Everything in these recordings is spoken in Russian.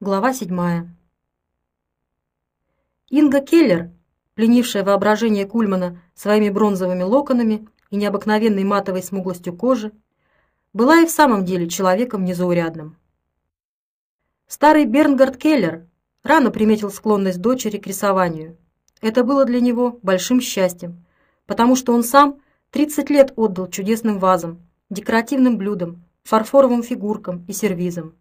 Глава 7. Инга Келлер, пленившая воображение Кульмана своими бронзовыми локонами и необыкновенной матовой смуглостью кожи, была и в самом деле человеком незаурядным. Старый Бернгард Келлер рано приметил склонность дочери к рисованию. Это было для него большим счастьем, потому что он сам 30 лет отдал чудесным вазам, декоративным блюдам, фарфоровым фигуркам и сервизам.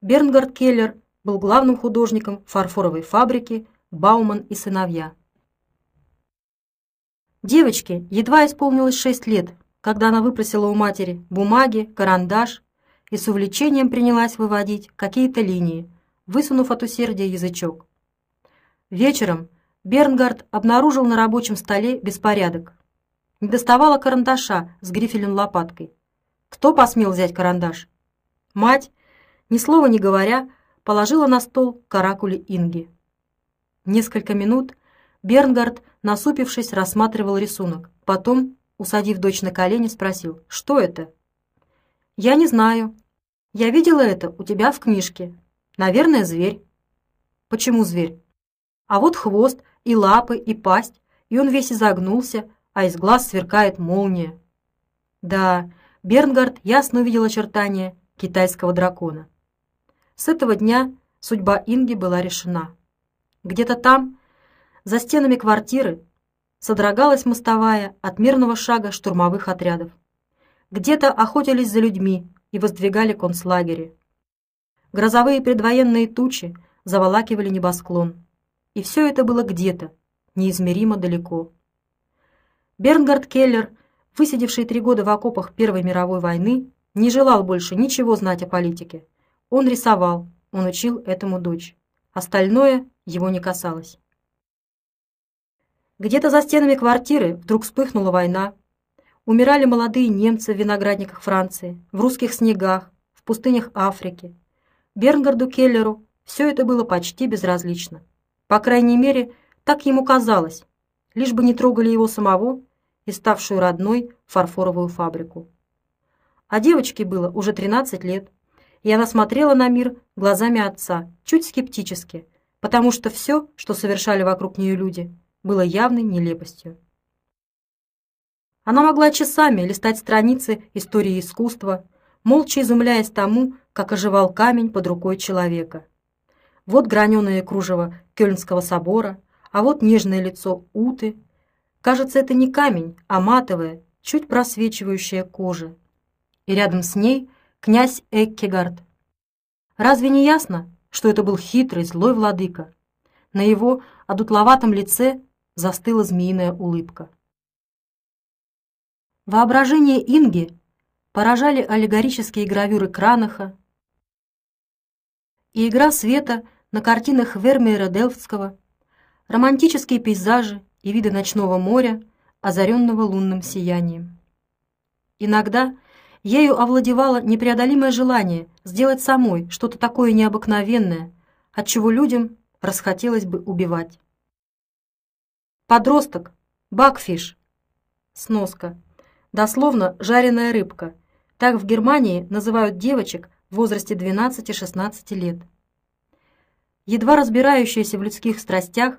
Бернгард Келлер был главным художником фарфоровой фабрики «Бауман и сыновья». Девочке едва исполнилось шесть лет, когда она выпросила у матери бумаги, карандаш и с увлечением принялась выводить какие-то линии, высунув от усердия язычок. Вечером Бернгард обнаружил на рабочем столе беспорядок. Не доставало карандаша с грифелем лопаткой. Кто посмел взять карандаш? Мать, ни слова не говоря, положила на стол каракули Инги. Несколько минут Бернгард, насупившись, рассматривал рисунок. Потом, усадив дочь на колени, спросил, что это? «Я не знаю. Я видела это у тебя в книжке. Наверное, зверь». «Почему зверь?» «А вот хвост, и лапы, и пасть, и он весь изогнулся, а из глаз сверкает молния». Да, Бернгард ясно увидел очертания китайского дракона. С этого дня судьба Инги была решена. Где-то там, за стенами квартиры, содрогалась мостовая от мирного шага штурмовых отрядов. Где-то охотились за людьми и воздвигали концлагеря. Грозовые предвоенные тучи заволакивали небосклон. И все это было где-то, неизмеримо далеко. Бернгард Келлер, высидевший три года в окопах Первой мировой войны, не желал больше ничего знать о политике – он рисовал, он учил этому дочь. Остальное его не касалось. Где-то за стенами квартиры вдруг вспыхнула война. Умирали молодые немцы в виноградниках Франции, в русских снегах, в пустынях Африки. Бернгарду Келлеру все это было почти безразлично. По крайней мере, так ему казалось, лишь бы не трогали его самого и ставшую родной фарфоровую фабрику. А девочке было уже 13 лет и она смотрела на мир глазами отца, чуть скептически, потому что все, что совершали вокруг нее люди, было явной нелепостью. Она могла часами листать страницы истории искусства, молча изумляясь тому, как оживал камень под рукой человека. Вот граненое кружево Кёльнского собора, а вот нежное лицо Уты. Кажется, это не камень, а матовая, чуть просвечивающая кожа. И рядом с ней князь Эккегард. Разве не ясно, что это был хитрый, злой владыка? На его одутловатом лице застыла змеиная улыбка. Воображение Инги поражали аллегорические гравюры Кранаха и игра света на картинах Вермеера Делфтского, романтические пейзажи и виды ночного моря, озаренного лунным сиянием. Иногда Ею овладевало непреодолимое желание сделать самой что-то такое необыкновенное, от чего людям расхотелось бы убивать. Подросток, бакфиш, сноска, дословно жареная рыбка. Так в Германии называют девочек в возрасте 12-16 лет. Едва разбирающаяся в людских страстях,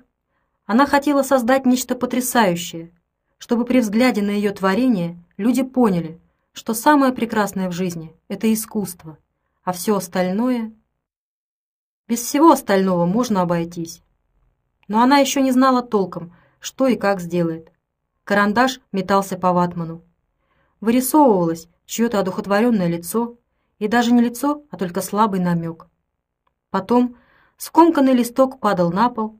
она хотела создать нечто потрясающее, чтобы при взгляде на ее творение люди поняли – что самое прекрасное в жизни — это искусство, а все остальное... Без всего остального можно обойтись. Но она еще не знала толком, что и как сделает. Карандаш метался по ватману. Вырисовывалось чье-то одухотворенное лицо, и даже не лицо, а только слабый намек. Потом скомканный листок падал на пол,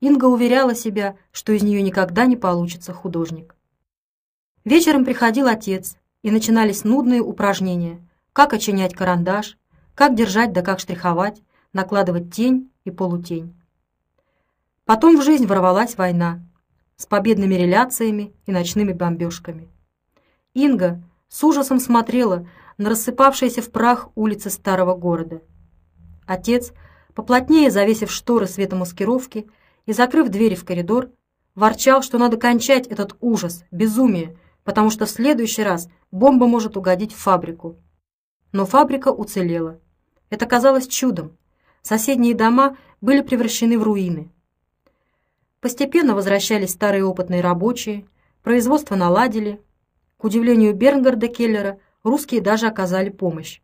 Инга уверяла себя, что из нее никогда не получится художник. Вечером приходил отец и начинались нудные упражнения. Как очинять карандаш, как держать да как штриховать, накладывать тень и полутень. Потом в жизнь ворвалась война с победными реляциями и ночными бомбежками. Инга с ужасом смотрела на рассыпавшиеся в прах улицы старого города. Отец, поплотнее завесив шторы светомаскировки и закрыв двери в коридор, ворчал, что надо кончать этот ужас, безумие, потому что в следующий раз бомба может угодить в фабрику. Но фабрика уцелела. Это казалось чудом. соседние дома были превращены в руины. Постепенно возвращались старые опытные рабочие, производство наладили. К удивлению Бернгарда Келлера, русские даже оказали помощь.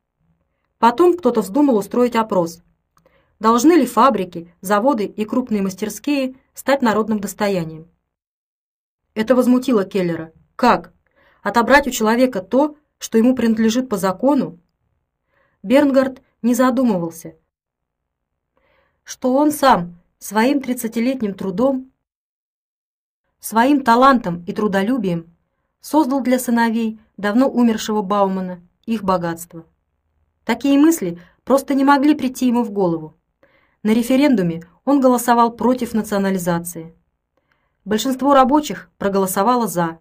Потом кто-то вздумал устроить опрос. Должны ли фабрики, заводы и крупные мастерские стать народным достоянием? Это возмутило Келлера. Как? Отобрать у человека то, что ему принадлежит по закону? Бернгард не задумывался, что он сам своим тридцатилетним трудом, своим талантом и трудолюбием создал для сыновей давно умершего Баумана их богатство. Такие мысли просто не могли прийти ему в голову. На референдуме он голосовал против национализации. Большинство рабочих проголосовало «за».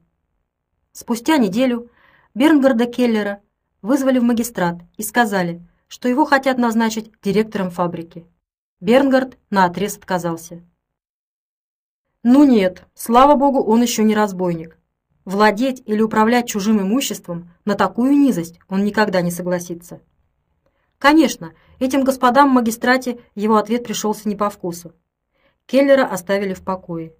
Спустя неделю Бернгарда Келлера вызвали в магистрат и сказали, что его хотят назначить директором фабрики. Бернгард наотрез отказался. Ну нет, слава богу, он еще не разбойник. Владеть или управлять чужим имуществом на такую низость он никогда не согласится. Конечно, этим господам в магистрате его ответ пришелся не по вкусу. Келлера оставили в покое.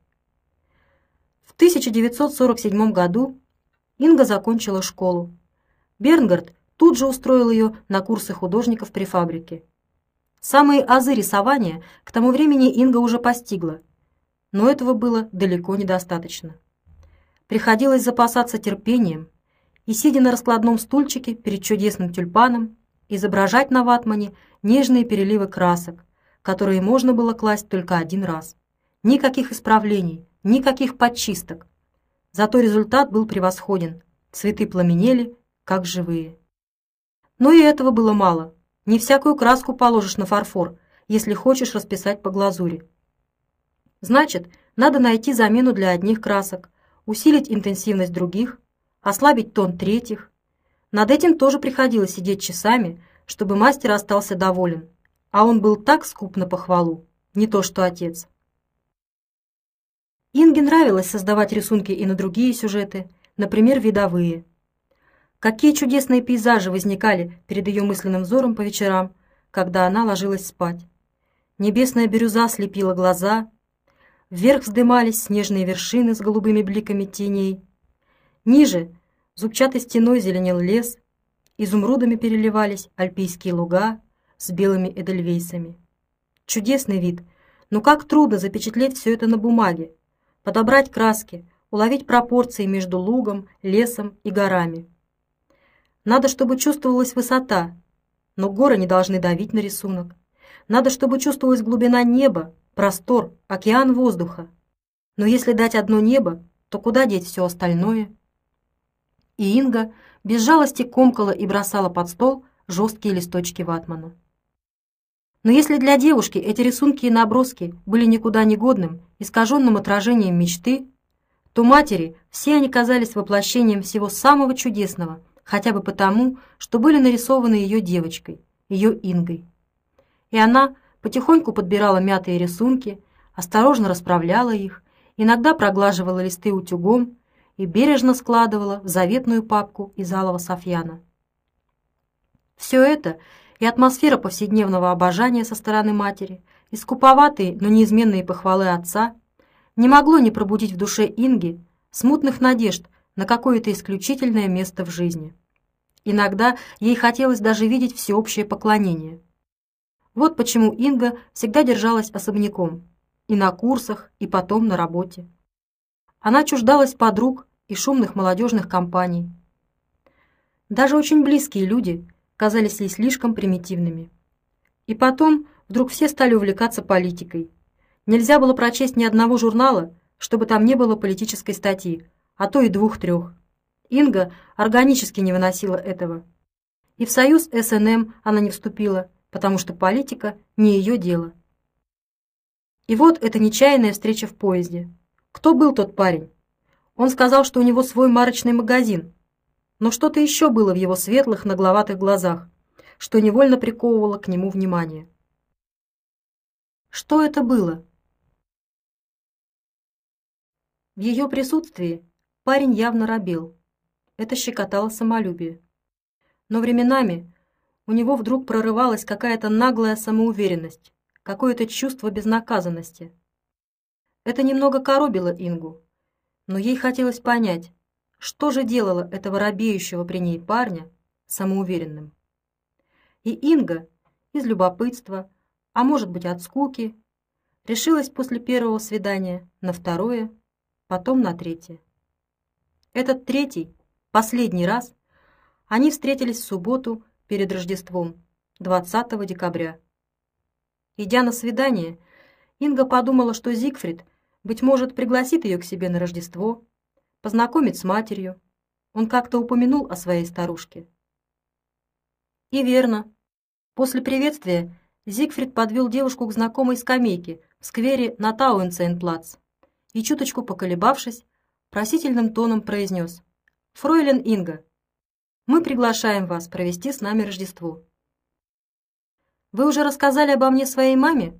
В 1947 году Инга закончила школу. Бернгард тут же устроил ее на курсы художников при фабрике. Самые азы рисования к тому времени Инга уже постигла, но этого было далеко недостаточно. Приходилось запасаться терпением и, сидя на раскладном стульчике перед чудесным тюльпаном, изображать на ватмане нежные переливы красок, которые можно было класть только один раз. Никаких исправлений, никаких подчисток. Зато результат был превосходен. Цветы пламенели, как живые. Но и этого было мало. Не всякую краску положишь на фарфор, если хочешь расписать по глазури. Значит, надо найти замену для одних красок, усилить интенсивность других, ослабить тон третьих. Над этим тоже приходилось сидеть часами, чтобы мастер остался доволен, а он был так скуп на похвалу, не то что отец. Инге нравилось создавать рисунки и на другие сюжеты, например, видовые – Какие чудесные пейзажи возникали перед ее мысленным взором по вечерам, когда она ложилась спать. Небесная бирюза слепила глаза, вверх вздымались снежные вершины с голубыми бликами теней. Ниже зубчатой стеной зеленел лес, изумрудами переливались альпийские луга с белыми эдельвейсами. Чудесный вид, но как трудно запечатлеть все это на бумаге, подобрать краски, уловить пропорции между лугом, лесом и горами. Надо, чтобы чувствовалась высота, но горы не должны давить на рисунок. Надо, чтобы чувствовалась глубина неба, простор, океан воздуха. Но если дать одно небо, то куда деть все остальное? И Инга без жалости комкала и бросала под стол жесткие листочки ватмана. Но если для девушки эти рисунки и наброски были никуда не годным, искаженным отражением мечты, то матери все они казались воплощением всего самого чудесного – хотя бы потому, что были нарисованы ее девочкой, ее Ингой. И она потихоньку подбирала мятые рисунки, осторожно расправляла их, иногда проглаживала листы утюгом и бережно складывала в заветную папку из алого софьяна. Все это и атмосфера повседневного обожания со стороны матери, и скуповатые, но неизменные похвалы отца не могло не пробудить в душе Инги смутных надежд на какое-то исключительное место в жизни. Иногда ей хотелось даже видеть всеобщее поклонение. Вот почему Инга всегда держалась особняком, и на курсах, и потом на работе. Она чуждалась подруг и шумных молодежных компаний. Даже очень близкие люди казались ей слишком примитивными. И потом вдруг все стали увлекаться политикой. Нельзя было прочесть ни одного журнала, чтобы там не было политической статьи, а то и двух-трех. Инга органически не выносила этого. И в союз СНМ она не вступила, потому что политика не ее дело. И вот эта нечаянная встреча в поезде. Кто был тот парень? Он сказал, что у него свой марочный магазин. Но что-то еще было в его светлых, нагловатых глазах, что невольно приковывало к нему внимание. Что это было? В ее присутствии парень явно робел. Это щекотало самолюбие. Но временами у него вдруг прорывалась какая-то наглая самоуверенность. какое-то чувство безнаказанности. Это немного коробило Ингу, но ей хотелось понять, что же делало этого робеющего при ней парня самоуверенным. И Инга из любопытства, а может быть от скуки, решилась после первого свидания на второе, потом на третье. Этот третий, последний раз, они встретились в субботу перед Рождеством, 20 декабря. Идя на свидание, Инга подумала, что Зигфрид, быть может, пригласит ее к себе на Рождество, познакомит с матерью. Он как-то упомянул о своей старушке. И верно. После приветствия Зигфрид подвел девушку к знакомой скамейке в сквере на Тауэнцейнплац и, чуточку поколебавшись, просительным тоном произнес «Фройлен Инга, мы приглашаем вас провести с нами Рождество». «Вы уже рассказали обо мне своей маме?»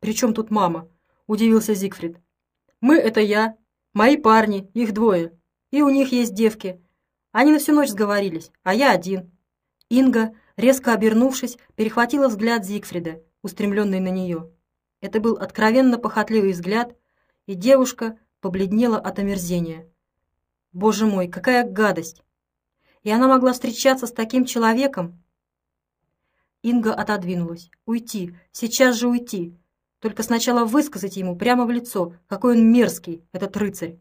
«При чем тут мама?» – удивился Зигфрид. «Мы – это я, мои парни, их двое, и у них есть девки. Они на всю ночь сговорились, а я один». Инга, резко обернувшись, перехватила взгляд Зигфрида, устремленный на нее. Это был откровенно похотливый взгляд, и девушка, побледнела от омерзения. Боже мой, какая гадость! И она могла встречаться с таким человеком? Инга отодвинулась. Уйти, сейчас же уйти. Только сначала высказать ему прямо в лицо, какой он мерзкий, этот рыцарь.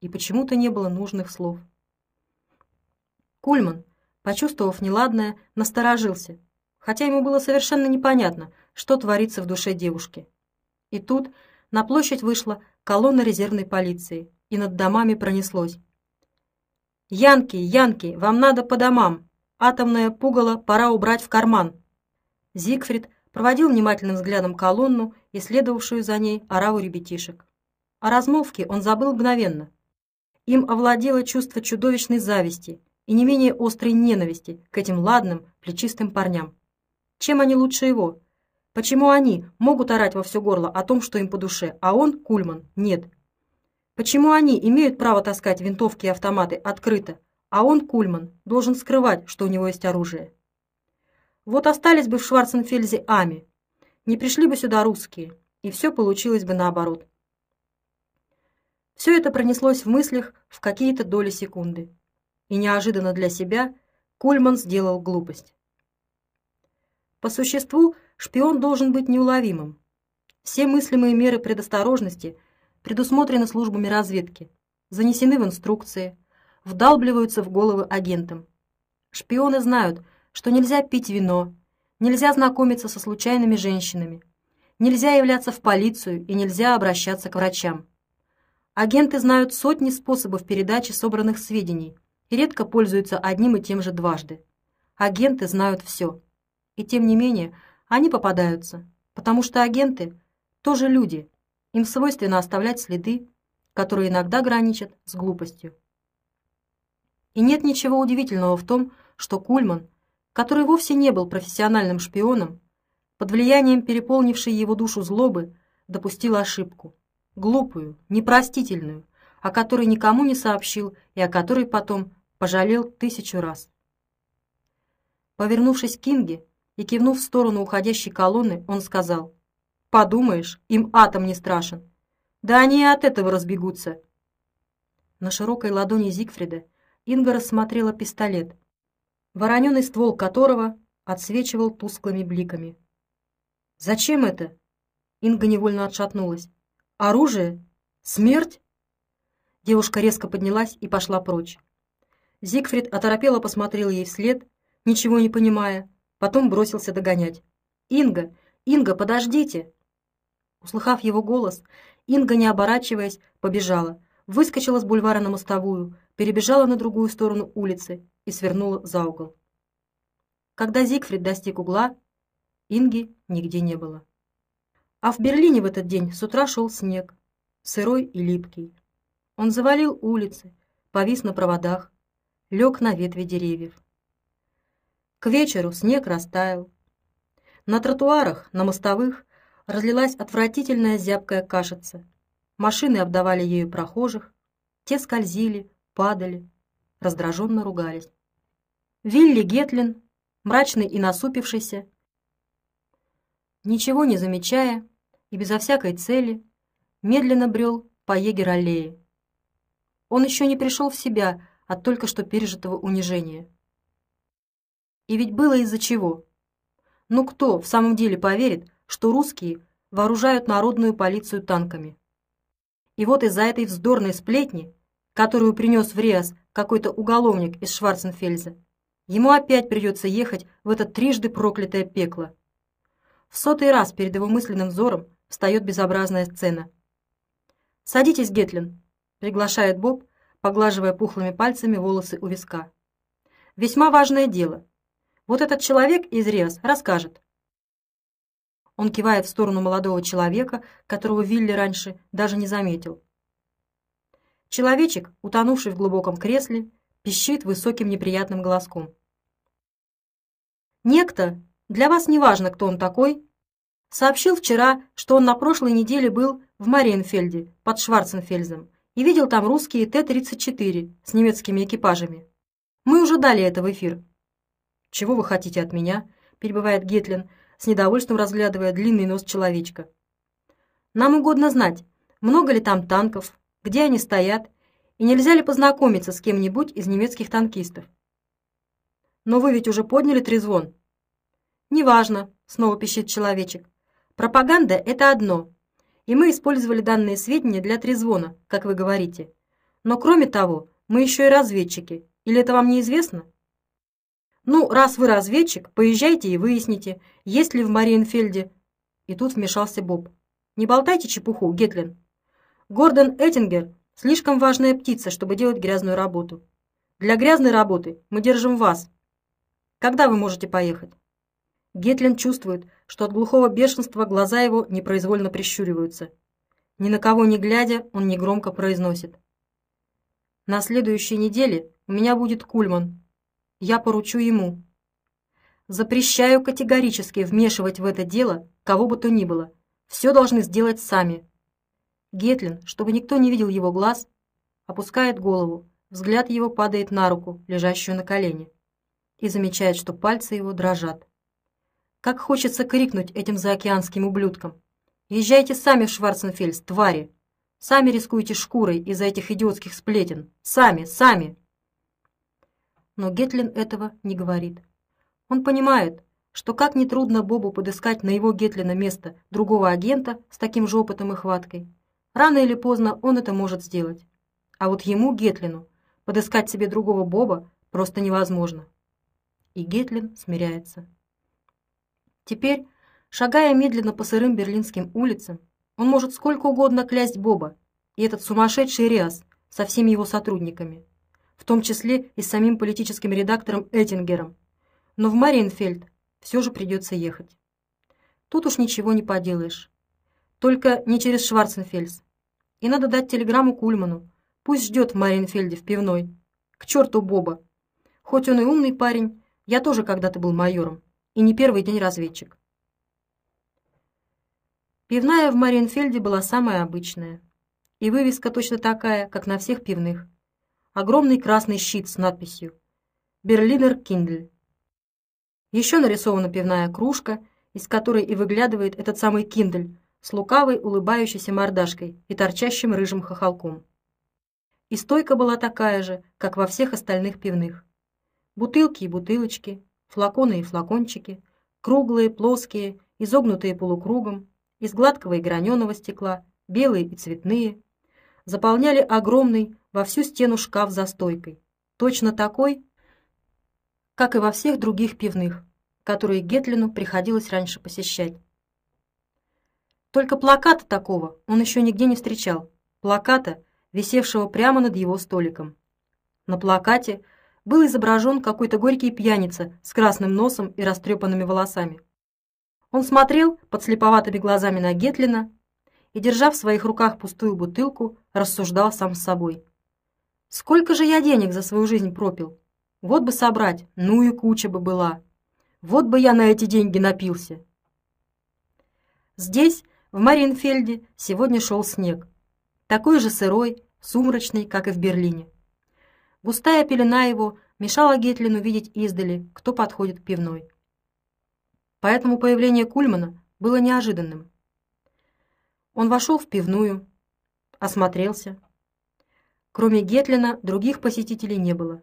И почему-то не было нужных слов. Кульман, почувствовав неладное, насторожился, хотя ему было совершенно непонятно, что творится в душе девушки. И тут на площадь вышла колонна резервной полиции, и над домами пронеслось. «Янки, Янки, вам надо по домам! Атомное пугало пора убрать в карман!» Зигфрид проводил внимательным взглядом колонну и следовавшую за ней ораву ребятишек. О размолвке он забыл мгновенно. Им овладело чувство чудовищной зависти и не менее острой ненависти к этим ладным, плечистым парням. Чем они лучше его? Почему они могут орать во все горло о том, что им по душе, а он, Кульман, нет? Почему они имеют право таскать винтовки и автоматы открыто, а он, Кульман, должен скрывать, что у него есть оружие? Вот остались бы в Шварценфельзе Ами, не пришли бы сюда русские, и все получилось бы наоборот. Все это пронеслось в мыслях в какие-то доли секунды. И неожиданно для себя Кульман сделал глупость. По существу, шпион должен быть неуловимым. Все мыслимые меры предосторожности предусмотрены службами разведки, занесены в инструкции, вдалбливаются в головы агентам. Шпионы знают, что нельзя пить вино, нельзя знакомиться со случайными женщинами, нельзя являться в полицию и нельзя обращаться к врачам. Агенты знают сотни способов передачи собранных сведений и редко пользуются одним и тем же дважды. Агенты знают все. И тем не менее, они попадаются, потому что агенты тоже люди. Им свойственно оставлять следы, которые иногда граничат с глупостью. И нет ничего удивительного в том, что Кульман, который вовсе не был профессиональным шпионом, под влиянием переполнившей его душу злобы, допустил ошибку. Глупую, непростительную, о которой никому не сообщил и о которой потом пожалел тысячу раз. Повернувшись к Кинге, и, кивнув в сторону уходящей колонны, он сказал, «Подумаешь, им атом не страшен. Да они и от этого разбегутся». На широкой ладони Зигфрида Инга рассмотрела пистолет, вороненый ствол которого отсвечивал тусклыми бликами. «Зачем это?» Инга невольно отшатнулась. «Оружие? Смерть?» Девушка резко поднялась и пошла прочь. Зигфрид оторопело посмотрел ей вслед, ничего не понимая, потом бросился догонять. «Инга! Инга, подождите!» Услыхав его голос, Инга, не оборачиваясь, побежала, выскочила с бульвара на мостовую, перебежала на другую сторону улицы и свернула за угол. Когда Зигфрид достиг угла, Инги нигде не было. А в Берлине в этот день с утра шел снег, сырой и липкий. Он завалил улицы, повис на проводах, лег на ветви деревьев. К вечеру снег растаял. На тротуарах, на мостовых разлилась отвратительная зябкая кашица. Машины обдавали ею прохожих, те скользили, падали, раздраженно ругались. Вилли Гетлин, мрачный и насупившийся, ничего не замечая и безо всякой цели, медленно брел по егер-аллее. Он еще не пришел в себя от только что пережитого унижения. И ведь было из-за чего. Ну кто в самом деле поверит, что русские вооружают народную полицию танками? И вот из-за этой вздорной сплетни, которую принес в Риас какой-то уголовник из Шварценфельза, ему опять придется ехать в это трижды проклятое пекло. В сотый раз перед его мысленным взором встает безобразная сцена. «Садитесь, Гетлин», — приглашает Боб, поглаживая пухлыми пальцами волосы у виска. «Весьма важное дело. Вот этот человек из Риас расскажет». Он кивает в сторону молодого человека, которого Вилли раньше даже не заметил. Человечек, утонувший в глубоком кресле, пищит высоким неприятным голоском. Некто, для вас не важно, кто он такой, сообщил вчера, что он на прошлой неделе был в Мариенфельде под Шварценфельзом и видел там русские Т-34 с немецкими экипажами. Мы уже дали это в эфир. «Чего вы хотите от меня?» – перебывает Гетлин, с недовольством разглядывая длинный нос человечка. «Нам угодно знать, много ли там танков, где они стоят, и нельзя ли познакомиться с кем-нибудь из немецких танкистов. Но вы ведь уже подняли трезвон. Неважно, снова пищит человечек. Пропаганда — это одно, и мы использовали данные сведения для трезвона, как вы говорите. Но кроме того, мы еще и разведчики. Или это вам неизвестно? Ну, раз вы разведчик, поезжайте и выясните, есть ли в Мариенфельде... И тут вмешался Боб. Не болтайте чепуху, Гетлин. Гордон Эттингер – слишком важная птица, чтобы делать грязную работу. Для грязной работы мы держим вас. Когда вы можете поехать?» Гетлин чувствует, что от глухого бешенства глаза его непроизвольно прищуриваются. Ни на кого не глядя, он негромко произносит. «На следующей неделе у меня будет Кульман. Я поручу ему. Запрещаю категорически вмешивать в это дело кого бы то ни было. Все должны сделать сами. Гетлин, чтобы никто не видел его глаз, опускает голову, взгляд его падает на руку, лежащую на колене, и замечает, что пальцы его дрожат. Как хочется крикнуть этим заокеанским ублюдкам. «Езжайте сами в Шварценфельс, твари! Сами рискуете шкурой из-за этих идиотских сплетен! Сами, сами!» Но Гетлин этого не говорит. Он понимает, что как нетрудно Бобу подыскать на его Гетлина место другого агента с таким же опытом и хваткой, Рано или поздно он это может сделать. А вот ему, Гетлину, подыскать себе другого Боба просто невозможно. И Гетлин смиряется. Теперь, шагая медленно по сырым берлинским улицам, он может сколько угодно клясть Боба и этот сумасшедший Риас со всеми его сотрудниками, в том числе и с самим политическим редактором Эттингером. Но в Мариенфельд все же придется ехать. Тут уж ничего не поделаешь. Только не через Шварценфельс. И надо дать телеграмму Кульману. Пусть ждет в Мариенфельде в пивной. К черту Боба. Хоть он и умный парень, я тоже когда-то был майором. И не первый день разведчик. Пивная в Мариенфельде была самая обычная. И вывеска точно такая, как на всех пивных. Огромный красный щит с надписью «Берлинер Киндель». Еще нарисована пивная кружка, из которой и выглядывает этот самый Киндель, с лукавой улыбающейся мордашкой и торчащим рыжим хохолком. И стойка была такая же, как во всех остальных пивных. Бутылки и бутылочки, флаконы и флакончики, круглые, плоские, изогнутые полукругом, из гладкого и граненого стекла, белые и цветные, заполняли огромный во всю стену шкаф за стойкой, точно такой, как и во всех других пивных, которые Гетлину приходилось раньше посещать. Только плаката такого он еще нигде не встречал. Плаката, висевшего прямо над его столиком. На плакате был изображен какой-то горький пьяница с красным носом и растрепанными волосами. Он смотрел под слеповатыми глазами на Гетлина и, держа в своих руках пустую бутылку, рассуждал сам с собой. «Сколько же я денег за свою жизнь пропил? Вот бы собрать, ну и куча бы была. Вот бы я на эти деньги напился». Здесь в Мариенфельде сегодня шел снег, такой же сырой, сумрачный, как и в Берлине. Густая пелена его мешала Гетлину видеть издали, кто подходит к пивной. Поэтому появление Кульмана было неожиданным. Он вошел в пивную, осмотрелся. Кроме Гетлина, других посетителей не было.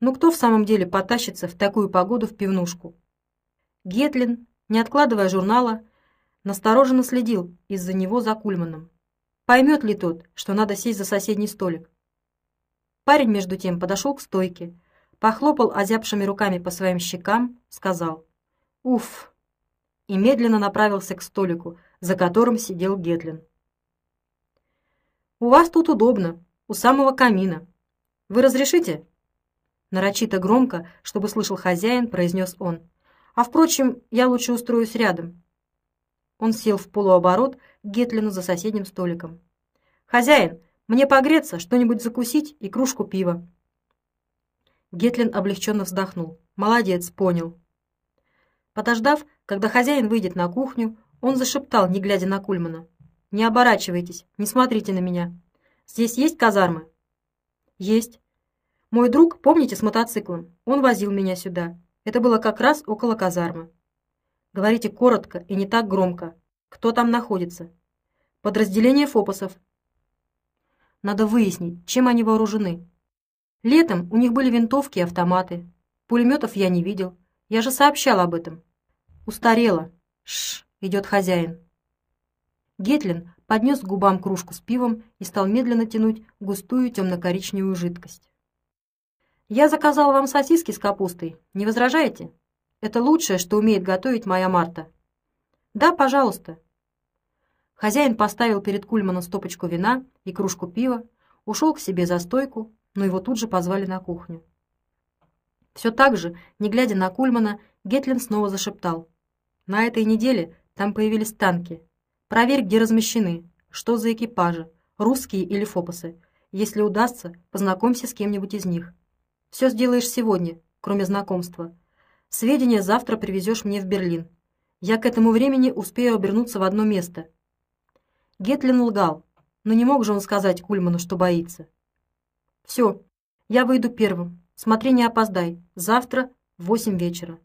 Но кто в самом деле потащится в такую погоду в пивнушку? Гетлин, не откладывая журнала, настороженно следил из-за него за Кульманом. Поймет ли тот, что надо сесть за соседний столик? Парень, между тем, подошел к стойке, похлопал озябшими руками по своим щекам, сказал «Уф!» и медленно направился к столику, за которым сидел Гетлин. «У вас тут удобно, у самого камина. Вы разрешите?» Нарочито громко, чтобы слышал хозяин, произнес он. «А впрочем, я лучше устроюсь рядом». Он сел в полуоборот к Гетлину за соседним столиком. «Хозяин, мне погреться, что-нибудь закусить и кружку пива». Гетлин облегченно вздохнул. «Молодец, понял». Подождав, когда хозяин выйдет на кухню, он зашептал, не глядя на Кульмана. «Не оборачивайтесь, не смотрите на меня. Здесь есть казармы?» «Есть. Мой друг, помните, с мотоциклом? Он возил меня сюда. Это было как раз около казармы. Говорите коротко и не так громко. Кто там находится?» «Подразделение фопосов». «Надо выяснить, чем они вооружены. Летом у них были винтовки и автоматы. Пулеметов я не видел. Я же сообщал об этом. Устарело. Шш, идет хозяин. Гетлин поднес к губам кружку с пивом и стал медленно тянуть густую темно-коричневую жидкость. «Я заказал вам сосиски с капустой. Не возражаете? Это лучшее, что умеет готовить моя Марта». «Да, пожалуйста». Хозяин поставил перед Кульманом стопочку вина и кружку пива, ушел к себе за стойку, но его тут же позвали на кухню. Все так же, не глядя на Кульмана, Гетлин снова зашептал. «На этой неделе там появились танки. Проверь, где размещены, что за экипажи, русские или фопосы. Если удастся, познакомься с кем-нибудь из них. Все сделаешь сегодня, кроме знакомства. Сведения завтра привезешь мне в Берлин. Я к этому времени успею обернуться в одно место». Гетлин лгал, но не мог же он сказать Кульману, что боится. Все, я выйду первым. Смотри, не опоздай. Завтра в восемь вечера.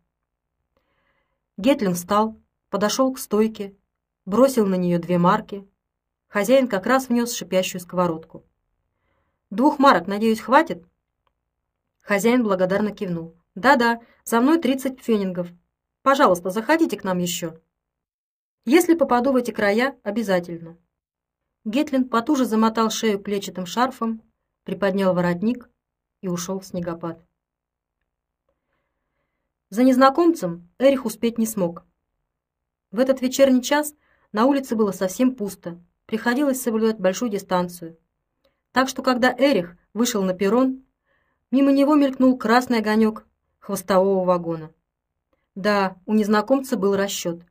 Гетлин встал, подошел к стойке, бросил на нее две марки. Хозяин как раз внес шипящую сковородку. «Двух марок, надеюсь, хватит?» Хозяин благодарно кивнул. «Да-да, за мной тридцать фенингов. Пожалуйста, заходите к нам еще». «Если попаду в эти края, обязательно». Гетлин потуже замотал шею клетчатым шарфом, приподнял воротник и ушел в снегопад. За незнакомцем Эрих успеть не смог. В этот вечерний час на улице было совсем пусто, приходилось соблюдать большую дистанцию. Так что, когда Эрих вышел на перрон, мимо него мелькнул красный огонек хвостового вагона. Да, у незнакомца был расчет.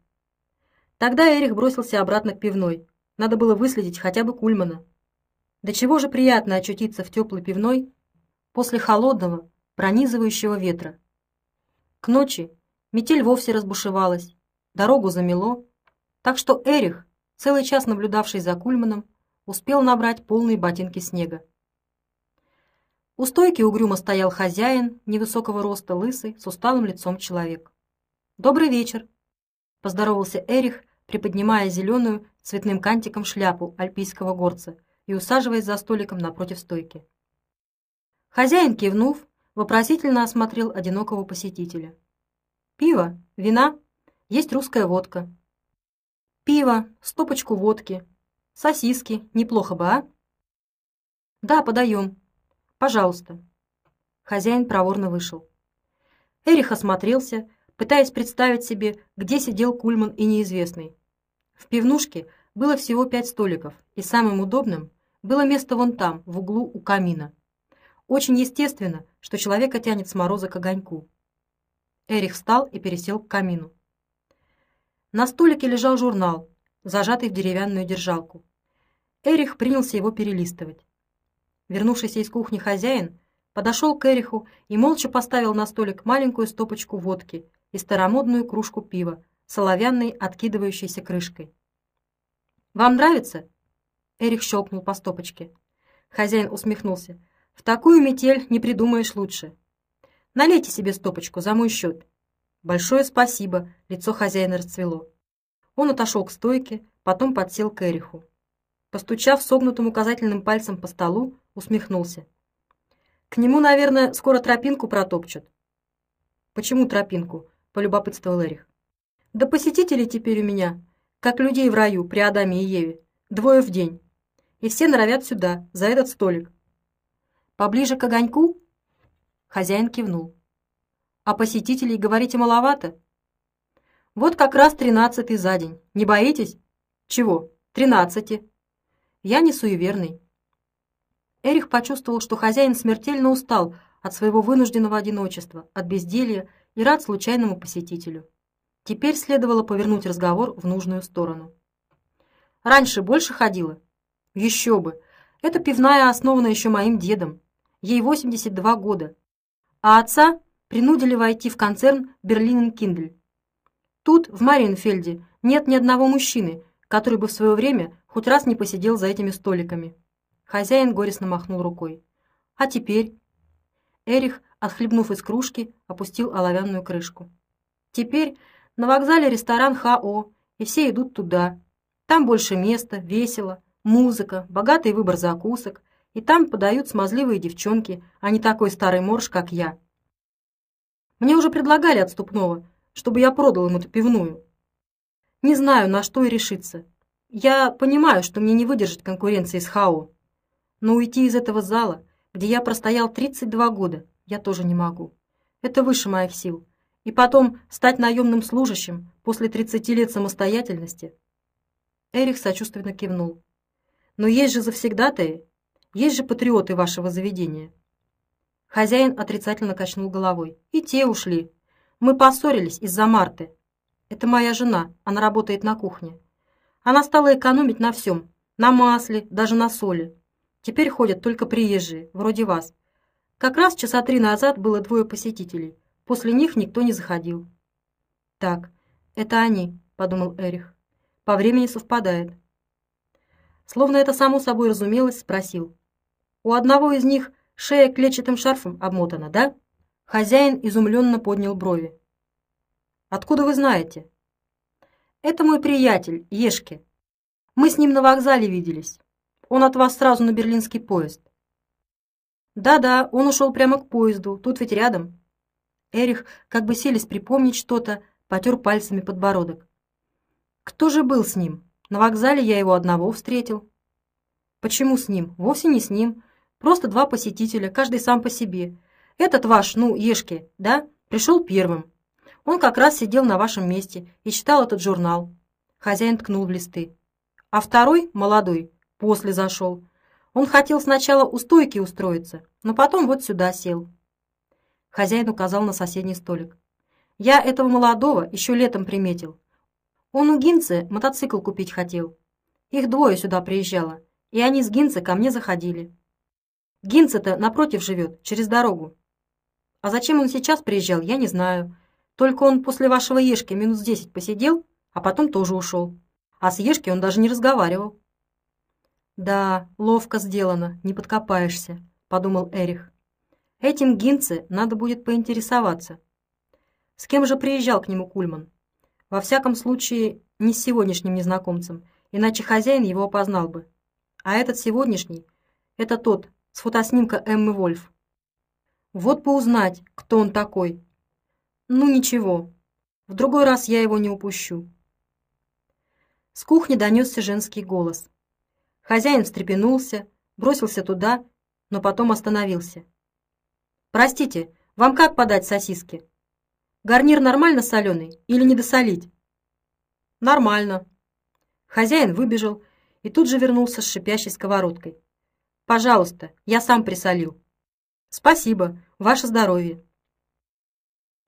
Тогда Эрих бросился обратно к пивной. Надо было выследить хотя бы Кульмана. До чего же приятно очутиться в теплой пивной после холодного, пронизывающего ветра. К ночи метель вовсе разбушевалась, дорогу замело, так что Эрих, целый час наблюдавший за Кульманом, успел набрать полные ботинки снега. У стойки угрюмо стоял хозяин, невысокого роста, лысый, с усталым лицом человек. «Добрый вечер!» — поздоровался Эрих, приподнимая зеленую цветным кантиком шляпу альпийского горца — и усаживаясь за столиком напротив стойки. Хозяин, кивнув, вопросительно осмотрел одинокого посетителя. «Пиво? Вина? Есть русская водка». «Пиво, стопочку водки, сосиски, неплохо бы, а?» «Да, подаем. Пожалуйста». Хозяин проворно вышел. Эрих осмотрелся, пытаясь представить себе, где сидел Кульман и неизвестный. В пивнушке было всего пять столиков, и самым удобным было место вон там, в углу у камина. Очень естественно, что человека тянет с мороза к огоньку. Эрих встал и пересел к камину. На столике лежал журнал, зажатый в деревянную держалку. Эрих принялся его перелистывать. Вернувшийся из кухни хозяин подошел к Эриху и молча поставил на столик маленькую стопочку водки и старомодную кружку пива с оловянной откидывающейся крышкой. «Вам нравится?» Эрих щелкнул по стопочке. Хозяин усмехнулся. «В такую метель не придумаешь лучше. Налейте себе стопочку за мой счет». «Большое спасибо», — лицо хозяина расцвело. Он отошел к стойке, потом подсел к Эриху. Постучав согнутым указательным пальцем по столу, усмехнулся. К нему, наверное, скоро тропинку протопчут. Почему тропинку? Полюбопытствовал Эрих. Да посетителей теперь у меня, как людей в раю при Адаме и Еве, двое в день. И все норовят сюда, за этот столик. Поближе к огоньку? Хозяин кивнул. А посетителей, говорите, маловато? Вот как раз тринадцатый за день. Не боитесь? Чего? Тринадцати. Я не суеверный. Эрих почувствовал, что хозяин смертельно устал от своего вынужденного одиночества, от безделья и рад случайному посетителю. Теперь следовало повернуть разговор в нужную сторону. «Раньше больше ходила?» «Еще бы! Эта пивная основана еще моим дедом. Ей 82 года. А отца принудили войти в концерн «Берлинен Киндель». Тут, в Мариенфельде, нет ни одного мужчины, который бы в свое время хоть раз не посидел за этими столиками. Хозяин горестно махнул рукой. «А теперь?» Эрих, отхлебнув из кружки, опустил оловянную крышку. «Теперь на вокзале ресторан ХАО, и все идут туда. Там больше места, весело, музыка, богатый выбор закусок, и там подают смазливые девчонки, а не такой старый морж, как я. Мне уже предлагали отступного, чтобы я продал ему эту пивную. Не знаю, на что и решиться. Я понимаю, что мне не выдержать конкуренции с ХАО, но уйти из этого зала, где я простоял 32 года, я тоже не могу. Это выше моих сил. И потом стать наемным служащим после 30 лет самостоятельности. Эрих сочувственно кивнул. Но есть же завсегдатаи, есть же патриоты вашего заведения. Хозяин отрицательно качнул головой. И те ушли. Мы поссорились из-за Марты. Это моя жена, она работает на кухне. Она стала экономить на всем, на масле, даже на соли. Теперь ходят только приезжие, вроде вас. Как раз часа три назад было двое посетителей. После них никто не заходил. «Так, это они», — подумал Эрих. «По времени совпадает». Словно это само собой разумелось, спросил. «У одного из них шея клетчатым шарфом обмотана, да?» Хозяин изумленно поднял брови. «Откуда вы знаете?» «Это мой приятель, Ешки. Мы с ним на вокзале виделись. Он от вас сразу на берлинский поезд. Да-да, он ушел прямо к поезду, тут ведь рядом. Эрих, как бы селись припомнить что-то, потер пальцами подбородок. Кто же был с ним? На вокзале я его одного встретил. Почему с ним? Вовсе не с ним. Просто два посетителя, каждый сам по себе. Этот ваш, ну, Ешки, да, пришел первым. Он как раз сидел на вашем месте и читал этот журнал. Хозяин ткнул в листы. А второй, молодой, После зашел. Он хотел сначала у стойки устроиться, но потом вот сюда сел. Хозяин указал на соседний столик. Я этого молодого еще летом приметил. Он у Гинца мотоцикл купить хотел. Их двое сюда приезжало, и они с Гинца ко мне заходили. Гинца-то напротив живет, через дорогу. А зачем он сейчас приезжал, я не знаю. Только он после вашего Ешки минут десять посидел, а потом тоже ушел. А с Ешки он даже не разговаривал. «Да, ловко сделано, не подкопаешься», — подумал Эрих. «Этим Гинце надо будет поинтересоваться. С кем же приезжал к нему Кульман? Во всяком случае, не с сегодняшним незнакомцем, иначе хозяин его опознал бы. А этот сегодняшний — это тот, с фотоснимка Эммы Вольф. Вот бы узнать, кто он такой. Ну ничего, в другой раз я его не упущу». С кухни донесся женский голос. Хозяин встрепенулся, бросился туда, но потом остановился. «Простите, вам как подать сосиски? Гарнир нормально соленый или не досолить?» «Нормально». Хозяин выбежал и тут же вернулся с шипящей сковородкой. «Пожалуйста, я сам присолил». «Спасибо, ваше здоровье».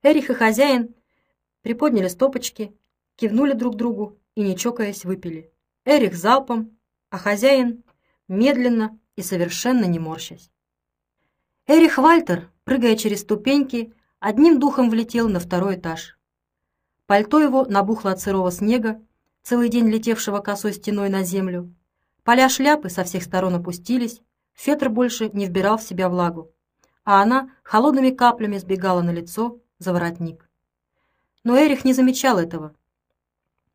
Эрих и хозяин приподняли стопочки, кивнули друг другу и, не чокаясь, выпили. Эрих залпом, а хозяин медленно и совершенно не морщась. Эрих Вальтер, прыгая через ступеньки, одним духом влетел на второй этаж. Пальто его набухло от сырого снега, целый день летевшего косой стеной на землю. Поля шляпы со всех сторон опустились, фетр больше не вбирал в себя влагу, а она холодными каплями сбегала на лицо за воротник. Но Эрих не замечал этого.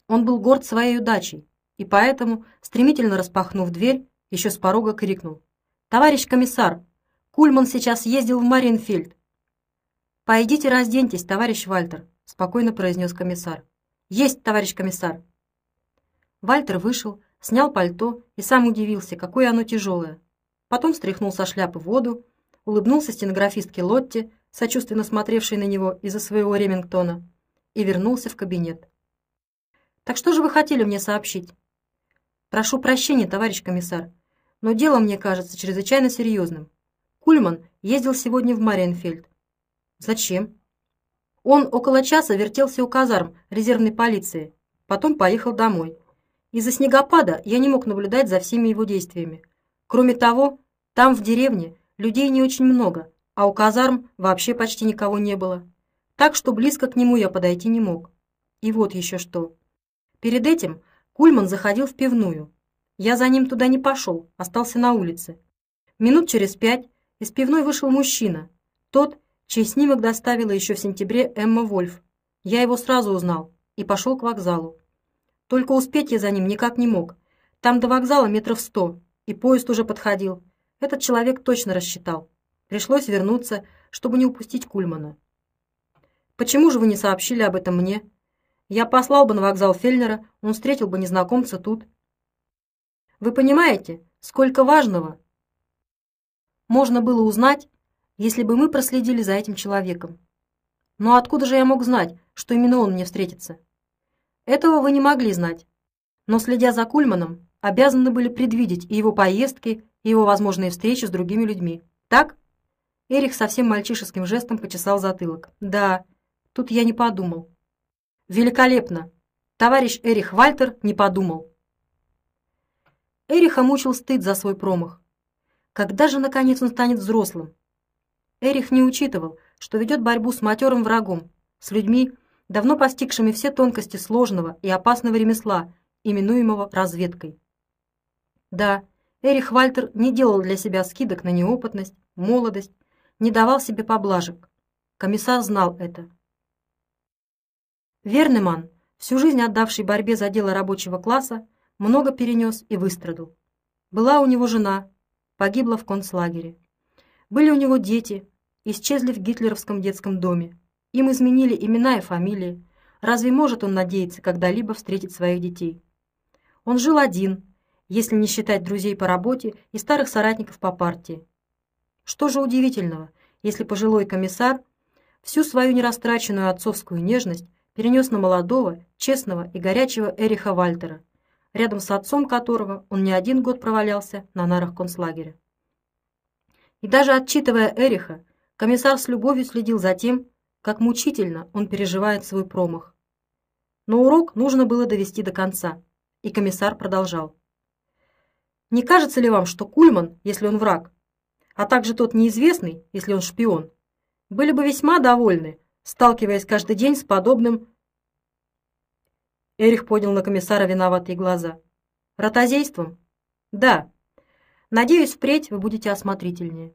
Он был горд своей удачей, и поэтому, стремительно распахнув дверь, еще с порога крикнул. «Товарищ комиссар, Кульман сейчас ездил в Маринфельд». «Пойдите разденьтесь, товарищ Вальтер», — спокойно произнес комиссар. «Есть, товарищ комиссар». Вальтер вышел, снял пальто и сам удивился, какое оно тяжелое. Потом стряхнул со шляпы воду, улыбнулся стенографистке Лотте, сочувственно смотревшей на него из-за своего ремингтона, и вернулся в кабинет. «Так что же вы хотели мне сообщить?» «Прошу прощения, товарищ комиссар, но дело мне кажется чрезвычайно серьезным. Кульман ездил сегодня в Мариенфельд. Зачем? Он около часа вертелся у казарм резервной полиции, потом поехал домой. Из-за снегопада я не мог наблюдать за всеми его действиями. Кроме того, там, в деревне, людей не очень много, а у казарм вообще почти никого не было. Так что близко к нему я подойти не мог. И вот еще что. Перед этим Кульман заходил в пивную. Я за ним туда не пошел, остался на улице. Минут через пять из пивной вышел мужчина, тот, чей снимок доставила еще в сентябре Эмма Вольф. Я его сразу узнал и пошел к вокзалу. Только успеть я за ним никак не мог. Там до вокзала метров сто, и поезд уже подходил. Этот человек точно рассчитал. Пришлось вернуться, чтобы не упустить Кульмана. Почему же вы не сообщили об этом мне? Я послал бы на вокзал Фельнера, он встретил бы незнакомца тут. Вы понимаете, сколько важного можно было узнать, если бы мы проследили за этим человеком? Но откуда же я мог знать, что именно он мне встретится? Этого вы не могли знать. Но следя за Кульманом, обязаны были предвидеть и его поездки, и его возможные встречи с другими людьми. Так? Эрих совсем мальчишеским жестом почесал затылок. Да, тут я не подумал. Великолепно. Товарищ Эрих Вальтер не подумал. Эриха мучил стыд за свой промах. Когда же, наконец, он станет взрослым? Эрих не учитывал, что ведет борьбу с матерым врагом, с людьми, давно постигшими все тонкости сложного и опасного ремесла, именуемого разведкой. Да, Эрих Вальтер не делал для себя скидок на неопытность, молодость, не давал себе поблажек. Комиссар знал это. Вернеман, всю жизнь отдавший борьбе за дело рабочего класса, много перенес и выстрадал. Была у него жена, погибла в концлагере. Были у него дети, исчезли в гитлеровском детском доме. Им изменили имена и фамилии. Разве может он надеяться когда-либо встретить своих детей? Он жил один, если не считать друзей по работе и старых соратников по партии. Что же удивительного, если пожилой комиссар всю свою нерастраченную отцовскую нежность перенес на молодого, честного и горячего Эриха Вальтера, рядом с отцом которого он не один год провалялся на нарах концлагеря. И даже отчитывая Эриха, комиссар с любовью следил за тем, как мучительно он переживает свой промах. Но урок нужно было довести до конца, и комиссар продолжал. «Не кажется ли вам, что Кульман, если он враг, а также тот неизвестный, если он шпион, были бы весьма довольны, сталкиваясь каждый день с подобным... Эрих поднял на комиссара виноватые глаза. Ротозейством? Да. Надеюсь, впредь вы будете осмотрительнее.